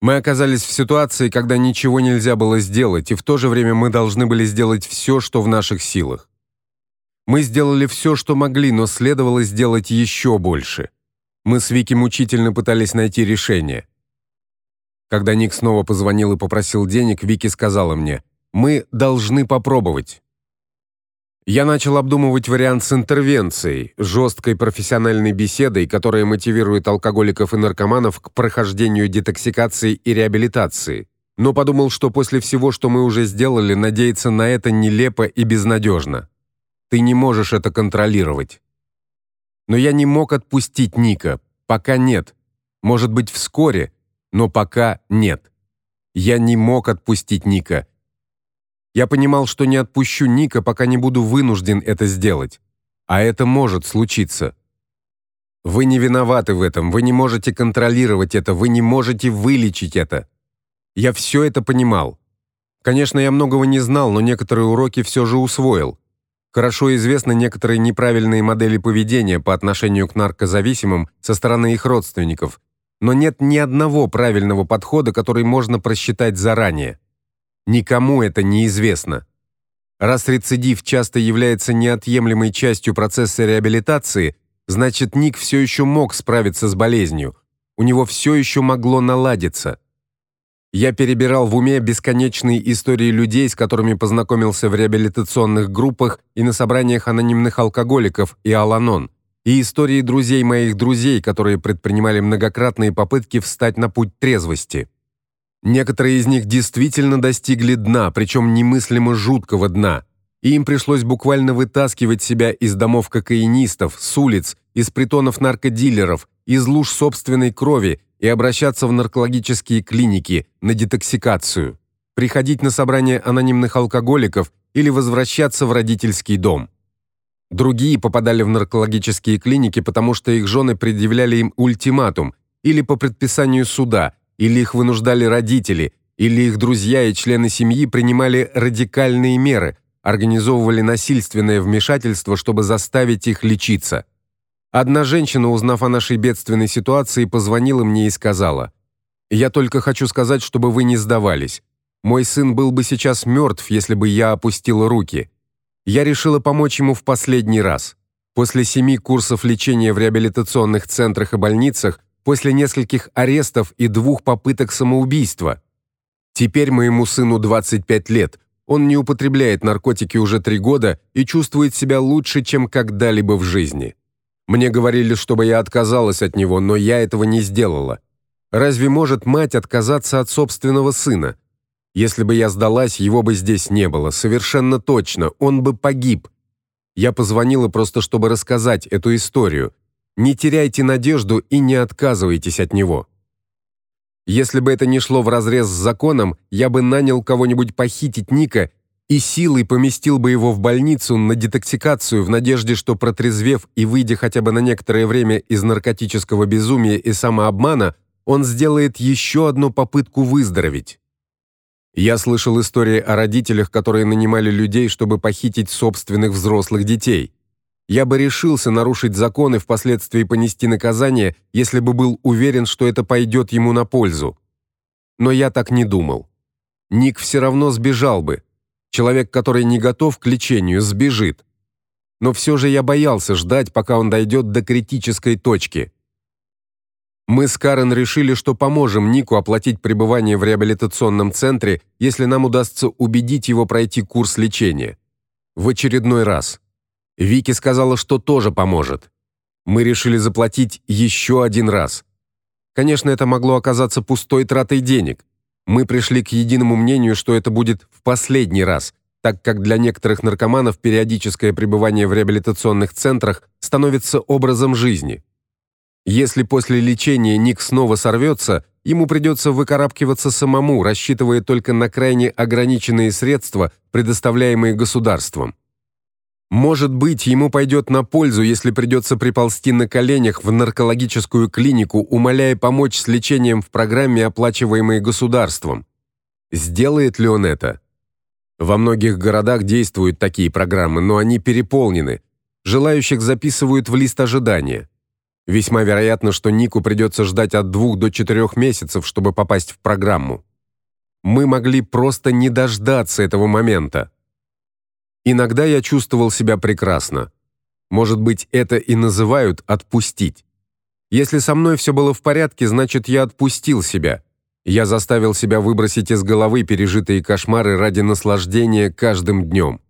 Мы оказались в ситуации, когда ничего нельзя было сделать, и в то же время мы должны были сделать все, что в наших силах. Мы сделали все, что могли, но следовало сделать еще больше. Мы с Вики мучительно пытались найти решение. Когда Ник снова позвонил и попросил денег, Вики сказала мне: "Мы должны попробовать". Я начал обдумывать вариант с интервенцией, жесткой профессиональной беседой, которая мотивирует алкоголиков и наркоманов к прохождению детоксикации и реабилитации. Но подумал, что после всего, что мы уже сделали, надеяться на это нелепо и безнадежно. Ты не можешь это контролировать. Но я не мог отпустить Ника, пока нет. Может быть, вскоре, но пока нет. Я не мог отпустить Ника. Я понимал, что не отпущу Ника, пока не буду вынужден это сделать. А это может случиться. Вы не виноваты в этом, вы не можете контролировать это, вы не можете вылечить это. Я все это понимал. Конечно, я многого не знал, но некоторые уроки все же усвоил. Хорошо известны некоторые неправильные модели поведения по отношению к наркозависимым со стороны их родственников, но нет ни одного правильного подхода, который можно просчитать заранее. Никому это не известно. Раз рецидив часто является неотъемлемой частью процесса реабилитации, значит, Ник все еще мог справиться с болезнью. У него все еще могло наладиться. Я перебирал в уме бесконечные истории людей, с которыми познакомился в реабилитационных группах и на собраниях анонимных алкоголиков и Аланон, и истории друзей моих друзей, которые предпринимали многократные попытки встать на путь трезвости. Некоторые из них действительно достигли дна, причем немыслимо жуткого дна. И им пришлось буквально вытаскивать себя из домов кокаинистов, с улиц, из притонов наркодилеров, из луж собственной крови и обращаться в наркологические клиники на детоксикацию, приходить на собрания анонимных алкоголиков или возвращаться в родительский дом. Другие попадали в наркологические клиники, потому что их жены предъявляли им ультиматум или по предписанию суда, или их вынуждали родители, или их друзья и члены семьи принимали радикальные меры, организовывали насильственное вмешательство, чтобы заставить их лечиться. Одна женщина, узнав о нашей бедственной ситуации, позвонила мне и сказала: "Я только хочу сказать, чтобы вы не сдавались. Мой сын был бы сейчас мертв, если бы я опустила руки. Я решила помочь ему в последний раз. После семи курсов лечения в реабилитационных центрах и больницах после нескольких арестов и двух попыток самоубийства. Теперь моему сыну 25 лет. Он не употребляет наркотики уже три года и чувствует себя лучше, чем когда-либо в жизни. Мне говорили, чтобы я отказалась от него, но я этого не сделала. Разве может мать отказаться от собственного сына? Если бы я сдалась, его бы здесь не было, совершенно точно, он бы погиб. Я позвонила просто чтобы рассказать эту историю. Не теряйте надежду и не отказывайтесь от него. Если бы это не шло вразрез с законом, я бы нанял кого-нибудь похитить Ника и силой поместил бы его в больницу на детоксикацию в надежде, что протрезвев и выйдя хотя бы на некоторое время из наркотического безумия и самообмана, он сделает еще одну попытку выздороветь. Я слышал истории о родителях, которые нанимали людей, чтобы похитить собственных взрослых детей. Я бы решился нарушить закон и впоследствии понести наказание, если бы был уверен, что это пойдет ему на пользу. Но я так не думал. Ник все равно сбежал бы. Человек, который не готов к лечению, сбежит. Но все же я боялся ждать, пока он дойдет до критической точки. Мы с Карен решили, что поможем Нику оплатить пребывание в реабилитационном центре, если нам удастся убедить его пройти курс лечения. В очередной раз. Вики сказала, что тоже поможет. Мы решили заплатить еще один раз. Конечно, это могло оказаться пустой тратой денег. Мы пришли к единому мнению, что это будет в последний раз, так как для некоторых наркоманов периодическое пребывание в реабилитационных центрах становится образом жизни. Если после лечения Ник снова сорвется, ему придется выкарабкиваться самому, рассчитывая только на крайне ограниченные средства, предоставляемые государством. Может быть, ему пойдет на пользу, если придется приползти на коленях в наркологическую клинику, умоляя помочь с лечением в программе, оплачиваемой государством. Сделает ли он это? Во многих городах действуют такие программы, но они переполнены. Желающих записывают в лист ожидания. Весьма вероятно, что Нику придется ждать от двух до четырех месяцев, чтобы попасть в программу. Мы могли просто не дождаться этого момента. Иногда я чувствовал себя прекрасно. Может быть, это и называют отпустить. Если со мной все было в порядке, значит, я отпустил себя. Я заставил себя выбросить из головы пережитые кошмары ради наслаждения каждым днем.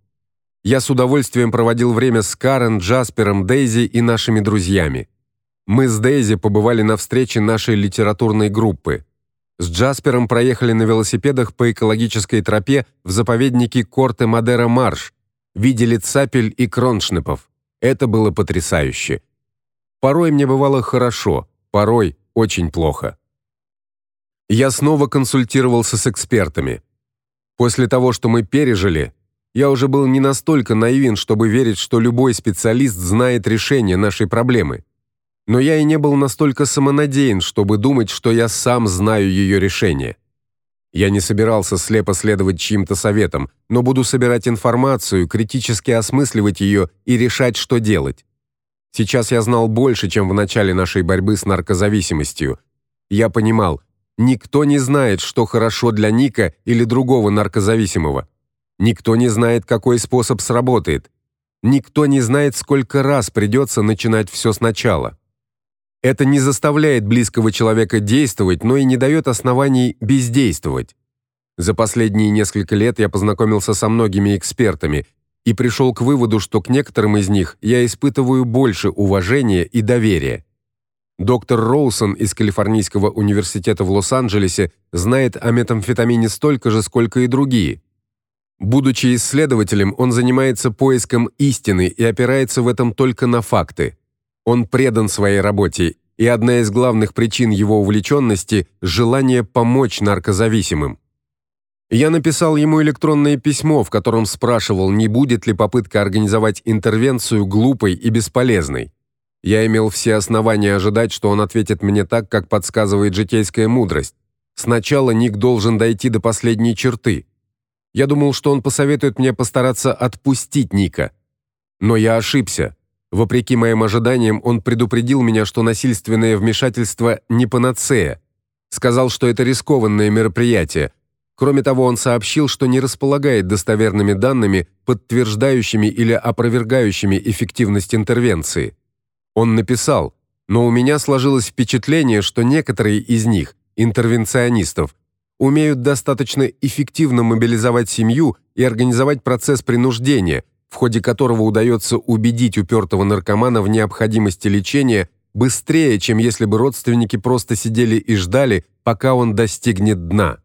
Я с удовольствием проводил время с Карен, Джаспером, Дейзи и нашими друзьями. Мы с Дейзи побывали на встрече нашей литературной группы. С Джаспером проехали на велосипедах по экологической тропе в заповеднике Корте-Мадера-Марш, видели цапель и кроншнепов. Это было потрясающе. Порой мне бывало хорошо, порой очень плохо. Я снова консультировался с экспертами. После того, что мы пережили, я уже был не настолько наивен, чтобы верить, что любой специалист знает решение нашей проблемы. Но я и не был настолько самонадеян, чтобы думать, что я сам знаю ее решение. Я не собирался слепо следовать чьим-то советам, но буду собирать информацию, критически осмысливать ее и решать, что делать. Сейчас я знал больше, чем в начале нашей борьбы с наркозависимостью. Я понимал, никто не знает, что хорошо для Ника или другого наркозависимого. Никто не знает, какой способ сработает. Никто не знает, сколько раз придется начинать все сначала. Это не заставляет близкого человека действовать, но и не дает оснований бездействовать. За последние несколько лет я познакомился со многими экспертами, и пришел к выводу, что к некоторым из них я испытываю больше уважения и доверия. Доктор Роусон из Калифорнийского университета в Лос-Анджелесе знает о метамфетамине столько же, сколько и другие. Будучи исследователем, он занимается поиском истины и опирается в этом только на факты. Он предан своей работе, и одна из главных причин его увлеченности – желание помочь наркозависимым. Я написал ему электронное письмо, в котором спрашивал, не будет ли попытка организовать интервенцию глупой и бесполезной. Я имел все основания ожидать, что он ответит мне так, как подсказывает житейская мудрость. Сначала Ник должен дойти до последней черты. Я думал, что он посоветует мне постараться отпустить Ника. Но я ошибся. Вопреки моим ожиданиям, он предупредил меня, что насильственное вмешательство не панацея. Сказал, что это рискованное мероприятие, Кроме того, он сообщил, что не располагает достоверными данными, подтверждающими или опровергающими эффективность интервенции. Он написал: "Но у меня сложилось впечатление, что некоторые из них, интервенционистов, умеют достаточно эффективно мобилизовать семью и организовать процесс принуждения, в ходе которого удается убедить упертого наркомана в необходимости лечения быстрее, чем если бы родственники просто сидели и ждали, пока он достигнет дна".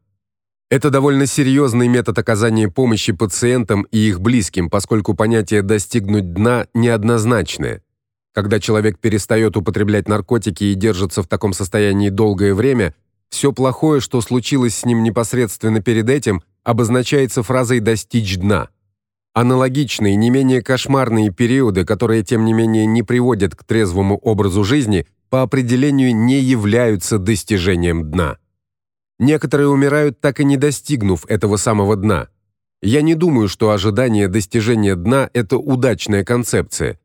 Это довольно серьезный метод оказания помощи пациентам и их близким, поскольку понятие достигнуть дна неоднозначное. Когда человек перестает употреблять наркотики и держится в таком состоянии долгое время, все плохое, что случилось с ним непосредственно перед этим, обозначается фразой достичь дна. Аналогичные, не менее кошмарные периоды, которые тем не менее не приводят к трезвому образу жизни, по определению не являются достижением дна. Некоторые умирают так и не достигнув этого самого дна. Я не думаю, что ожидание достижения дна это удачная концепция.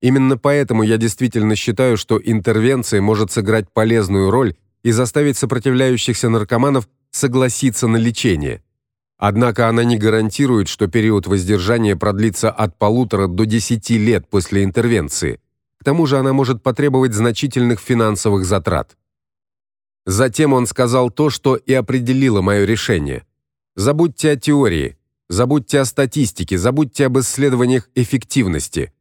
Именно поэтому я действительно считаю, что интервенция может сыграть полезную роль и заставить сопротивляющихся наркоманов согласиться на лечение. Однако она не гарантирует, что период воздержания продлится от полутора до десяти лет после интервенции. К тому же она может потребовать значительных финансовых затрат. Затем он сказал то, что и определило мое решение. Забудьте о теории, забудьте о статистике, забудьте об исследованиях эффективности.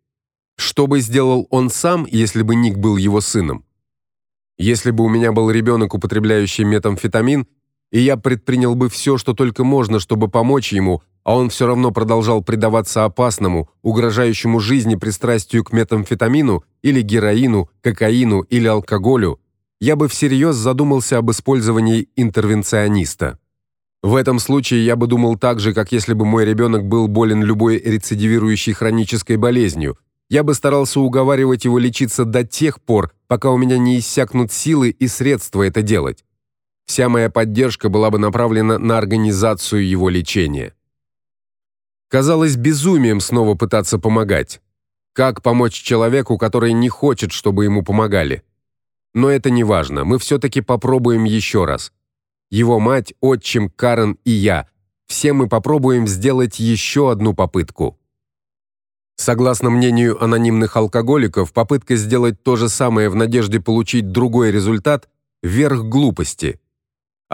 Что бы сделал он сам, если бы Ник был его сыном? Если бы у меня был ребенок, употребляющий метамфетамин, и я предпринял бы все, что только можно, чтобы помочь ему, а он все равно продолжал предаваться опасному, угрожающему жизни пристрастию к метамфетамину или героину, кокаину или алкоголю, я бы всерьез задумался об использовании интервенциониста. В этом случае я бы думал так же, как если бы мой ребенок был болен любой рецидивирующей хронической болезнью. Я бы старался уговаривать его лечиться до тех пор, пока у меня не иссякнут силы и средства это делать. Вся моя поддержка была бы направлена на организацию его лечения. Казалось безумием снова пытаться помогать. Как помочь человеку, который не хочет, чтобы ему помогали? Но это не важно, мы все таки попробуем еще раз. Его мать, отчим, Карен и я все мы попробуем сделать еще одну попытку. Согласно мнению анонимных алкоголиков, попытка сделать то же самое в надежде получить другой результат верх глупости.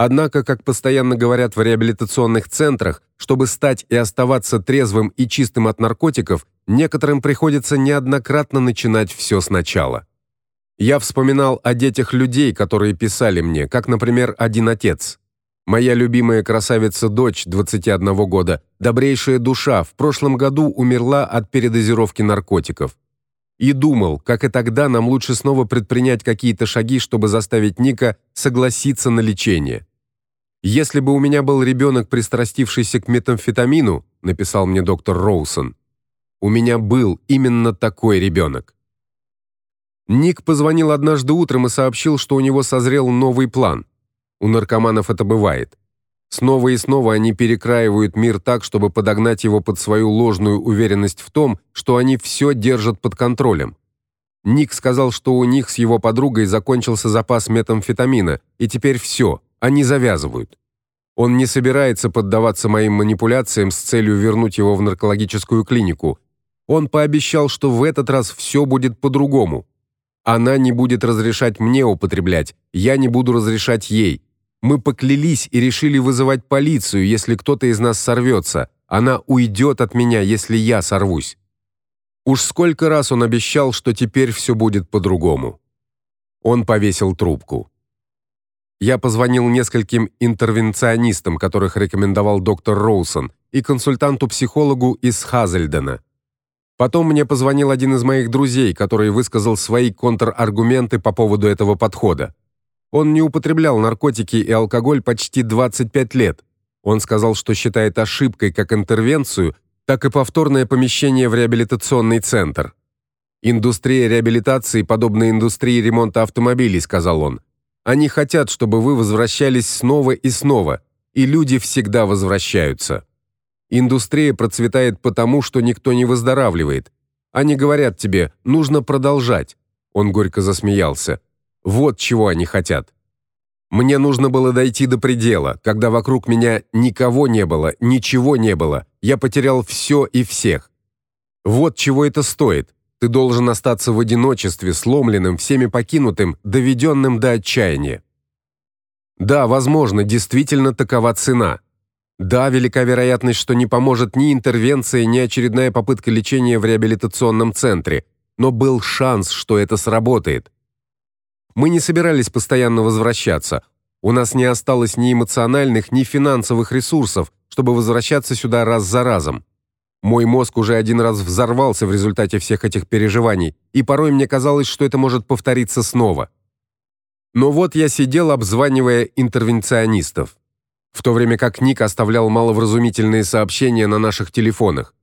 Однако, как постоянно говорят в реабилитационных центрах, чтобы стать и оставаться трезвым и чистым от наркотиков, некоторым приходится неоднократно начинать все сначала. Я вспоминал о детях людей, которые писали мне, как, например, один отец. Моя любимая красавица-дочь 21 года, добрейшая душа, в прошлом году умерла от передозировки наркотиков. И думал, как и тогда нам лучше снова предпринять какие-то шаги, чтобы заставить Ника согласиться на лечение. Если бы у меня был ребенок, пристрастившийся к метамфетамину, написал мне доктор Роусон. У меня был именно такой ребенок. Ник позвонил однажды утром и сообщил, что у него созрел новый план. У наркоманов это бывает. Снова и снова они перекраивают мир так, чтобы подогнать его под свою ложную уверенность в том, что они все держат под контролем. Ник сказал, что у них с его подругой закончился запас метамфетамина, и теперь все, они завязывают. Он не собирается поддаваться моим манипуляциям с целью вернуть его в наркологическую клинику. Он пообещал, что в этот раз все будет по-другому. Она не будет разрешать мне употреблять, я не буду разрешать ей. Мы поклялись и решили вызывать полицию, если кто-то из нас сорвется. Она уйдет от меня, если я сорвусь. Уж сколько раз он обещал, что теперь все будет по-другому. Он повесил трубку. Я позвонил нескольким интервенционистам, которых рекомендовал доктор Роусон, и консультанту-психологу из Хазельдена. Потом мне позвонил один из моих друзей, который высказал свои контраргументы по поводу этого подхода. Он не употреблял наркотики и алкоголь почти 25 лет. Он сказал, что считает ошибкой как интервенцию, так и повторное помещение в реабилитационный центр. Индустрия реабилитации подобна индустрии ремонта автомобилей, сказал он. Они хотят, чтобы вы возвращались снова и снова, и люди всегда возвращаются. Индустрия процветает потому, что никто не выздоравливает. Они говорят тебе: "Нужно продолжать". Он горько засмеялся. Вот чего они хотят. Мне нужно было дойти до предела, когда вокруг меня никого не было, ничего не было. Я потерял все и всех. Вот чего это стоит. Ты должен остаться в одиночестве, сломленным, всеми покинутым, доведенным до отчаяния. Да, возможно, действительно такова цена. Да, велика вероятность, что не поможет ни интервенция, ни очередная попытка лечения в реабилитационном центре, но был шанс, что это сработает. Мы не собирались постоянно возвращаться. У нас не осталось ни эмоциональных, ни финансовых ресурсов, чтобы возвращаться сюда раз за разом. Мой мозг уже один раз взорвался в результате всех этих переживаний, и порой мне казалось, что это может повториться снова. Но вот я сидел, обзванивая интервенционистов, в то время как Ник оставлял маловразумительные сообщения на наших телефонах.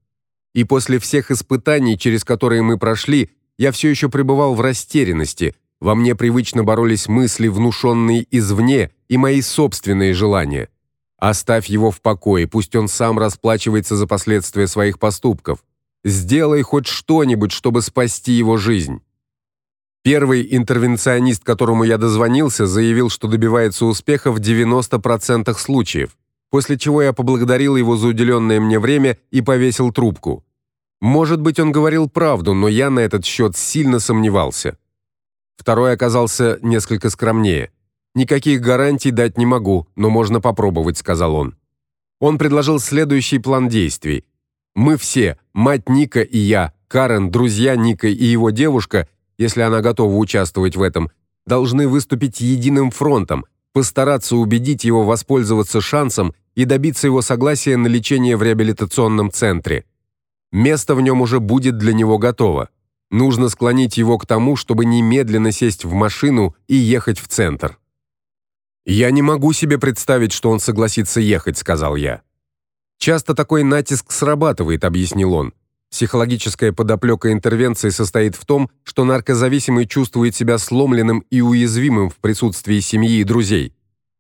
И после всех испытаний, через которые мы прошли, я все еще пребывал в растерянности, во мне привычно боролись мысли, внушенные извне, и мои собственные желания. Оставь его в покое, пусть он сам расплачивается за последствия своих поступков. Сделай хоть что-нибудь, чтобы спасти его жизнь. Первый интервенционист, которому я дозвонился, заявил, что добивается успеха в 90% случаев, после чего я поблагодарил его за уделенное мне время и повесил трубку. Может быть, он говорил правду, но я на этот счет сильно сомневался. Второй оказался несколько скромнее. Никаких гарантий дать не могу, но можно попробовать, сказал он. Он предложил следующий план действий. Мы все, мать Ника и я, Карен, друзья Ника и его девушка, если она готова участвовать в этом, должны выступить единым фронтом, постараться убедить его воспользоваться шансом и добиться его согласия на лечение в реабилитационном центре. Место в нем уже будет для него готово. Нужно склонить его к тому, чтобы немедленно сесть в машину и ехать в центр. Я не могу себе представить, что он согласится ехать, сказал я. Часто такой натиск срабатывает, объяснил он. Психологическая подоплека интервенции состоит в том, что наркозависимый чувствует себя сломленным и уязвимым в присутствии семьи и друзей.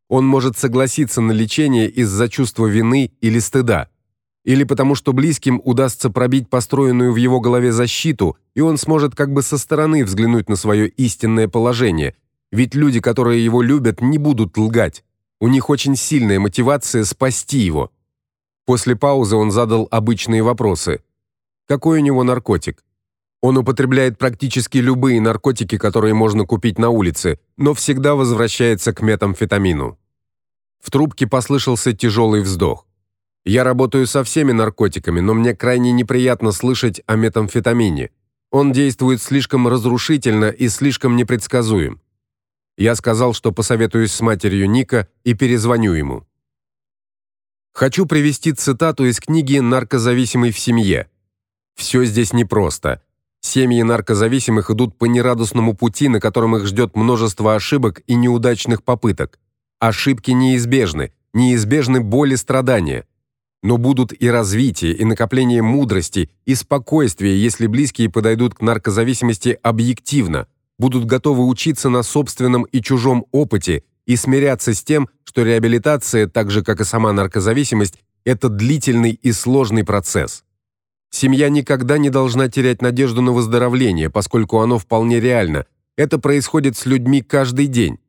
Он может согласиться на лечение из-за чувства вины или стыда или потому что близким удастся пробить построенную в его голове защиту, и он сможет как бы со стороны взглянуть на свое истинное положение, Ведь люди, которые его любят, не будут лгать. У них очень сильная мотивация спасти его. После паузы он задал обычные вопросы. Какой у него наркотик? Он употребляет практически любые наркотики, которые можно купить на улице, но всегда возвращается к метамфетамину. В трубке послышался тяжелый вздох. Я работаю со всеми наркотиками, но мне крайне неприятно слышать о метамфетамине. Он действует слишком разрушительно и слишком непредсказуем. Я сказал, что посоветуюсь с матерью Ника и перезвоню ему. Хочу привести цитату из книги Наркозависимый в семье. Все здесь непросто. Семьи наркозависимых идут по нерадостному пути, на котором их ждет множество ошибок и неудачных попыток. Ошибки неизбежны, неизбежны боли, страдания. Но будут и развитие, и накопление мудрости, и спокойствия, если близкие подойдут к наркозависимости объективно, будут готовы учиться на собственном и чужом опыте и смиряться с тем, что реабилитация, так же как и сама наркозависимость, это длительный и сложный процесс. Семья никогда не должна терять надежду на выздоровление, поскольку оно вполне реально. Это происходит с людьми каждый день.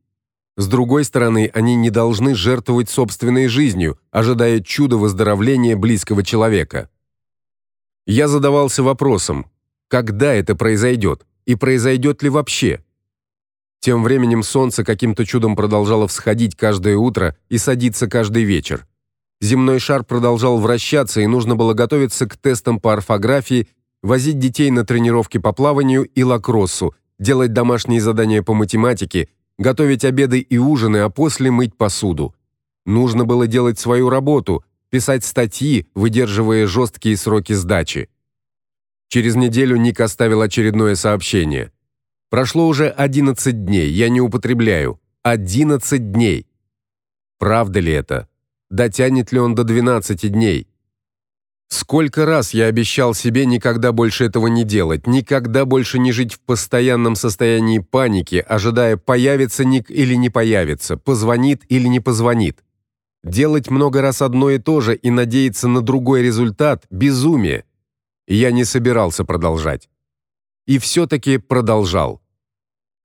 С другой стороны, они не должны жертвовать собственной жизнью, ожидая чуда выздоровления близкого человека. Я задавался вопросом: когда это произойдет и произойдет ли вообще? Тем временем солнце каким-то чудом продолжало всходить каждое утро и садиться каждый вечер. Земной шар продолжал вращаться, и нужно было готовиться к тестам по орфографии, возить детей на тренировки по плаванию и лакроссу, делать домашние задания по математике, готовить обеды и ужины, а после мыть посуду. Нужно было делать свою работу, писать статьи, выдерживая жесткие сроки сдачи. Через неделю Ник оставил очередное сообщение. Прошло уже 11 дней, я не употребляю. 11 дней. Правда ли это? Дотянет ли он до 12 дней? Сколько раз я обещал себе никогда больше этого не делать, никогда больше не жить в постоянном состоянии паники, ожидая, появится Ник или не появится, позвонит или не позвонит. Делать много раз одно и то же и надеяться на другой результат безумие. Я не собирался продолжать. И все таки продолжал.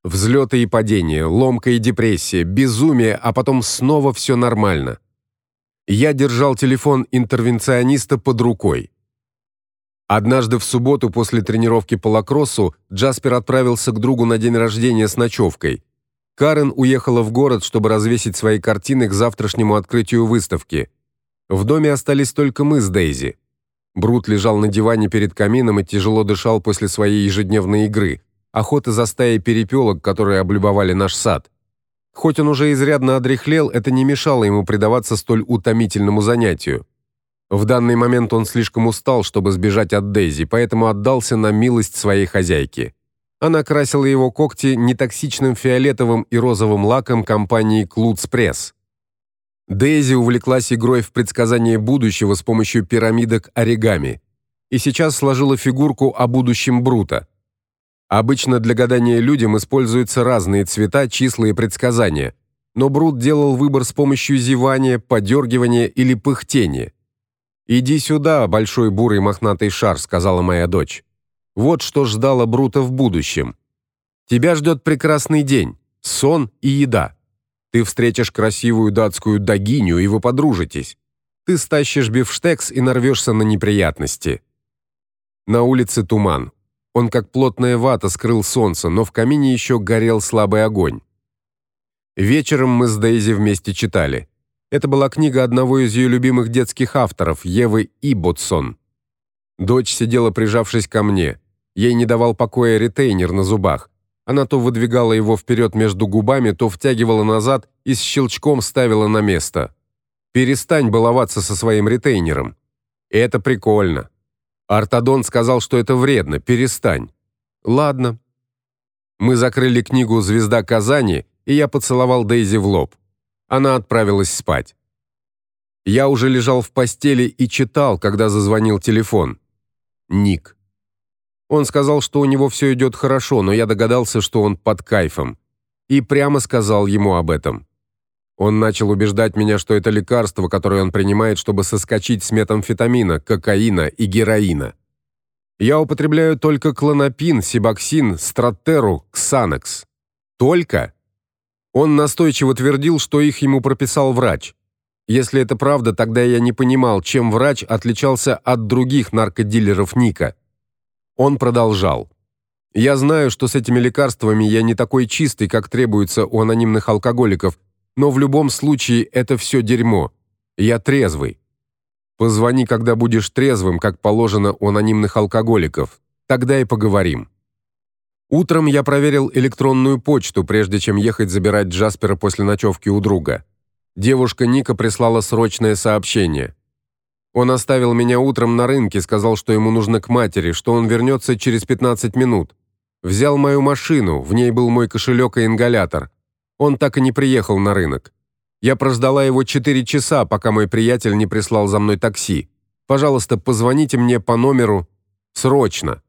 Взлеты и падения, ломка и депрессия, безумие, а потом снова все нормально. Я держал телефон интервенциониста под рукой. Однажды в субботу после тренировки по лакроссу Джаспер отправился к другу на день рождения с ночевкой. Карен уехала в город, чтобы развесить свои картины к завтрашнему открытию выставки. В доме остались только мы с Дейзи. Брут лежал на диване перед камином и тяжело дышал после своей ежедневной игры охоты за стаей перепелок, которые облюбовали наш сад. Хоть он уже изрядно одряхлел, это не мешало ему предаваться столь утомительному занятию. В данный момент он слишком устал, чтобы сбежать от Дейзи, поэтому отдался на милость своей хозяйки. Она красила его когти нетоксичным фиолетовым и розовым лаком компании Клудс Пресс. Дейзи увлеклась игрой в предсказание будущего с помощью пирамидок оригами и сейчас сложила фигурку о будущем Брута. Обычно для гадания людям используются разные цвета, числа и предсказания, но Брут делал выбор с помощью зевания, подергивания или пыхтения. «Иди сюда, большой бурый мохнатый шар», — сказала моя дочь. Вот что ждало Брута в будущем. Тебя ждет прекрасный день, сон и еда. Ты встретишь красивую датскую дагиню, и вы подружитесь. Ты стащишь бифштекс и нарвешься на неприятности. На улице туман. Он как плотная вата скрыл солнце, но в камине еще горел слабый огонь. Вечером мы с Дейзи вместе читали. Это была книга одного из ее любимых детских авторов, Евы Иботсон. Дочь сидела, прижавшись ко мне. Ей не давал покоя ретейнер на зубах. Она то выдвигала его вперед между губами, то втягивала назад и с щелчком ставила на место. Перестань баловаться со своим ретейнером. Это прикольно. Ортодон сказал, что это вредно. Перестань. Ладно. Мы закрыли книгу Звезда Казани, и я поцеловал Дейзи в лоб. Она отправилась спать. Я уже лежал в постели и читал, когда зазвонил телефон. Ник. Он сказал, что у него все идет хорошо, но я догадался, что он под кайфом, и прямо сказал ему об этом. Он начал убеждать меня, что это лекарство, которое он принимает, чтобы соскочить с метамфетамина, кокаина и героина. Я употребляю только клонопин, сибоксин, стратеру, ксанекс. Только? Он настойчиво твердил, что их ему прописал врач. Если это правда, тогда я не понимал, чем врач отличался от других наркодилеров Ника. Он продолжал: "Я знаю, что с этими лекарствами я не такой чистый, как требуется у анонимных алкоголиков, но в любом случае это все дерьмо. Я трезвый. Позвони, когда будешь трезвым, как положено у анонимных алкоголиков. Тогда и поговорим". Утром я проверил электронную почту, прежде чем ехать забирать Джаспера после ночевки у друга. Девушка Ника прислала срочное сообщение. Он оставил меня утром на рынке, сказал, что ему нужно к матери, что он вернется через 15 минут. Взял мою машину, в ней был мой кошелек и ингалятор. Он так и не приехал на рынок. Я прождала его 4 часа, пока мой приятель не прислал за мной такси. Пожалуйста, позвоните мне по номеру срочно.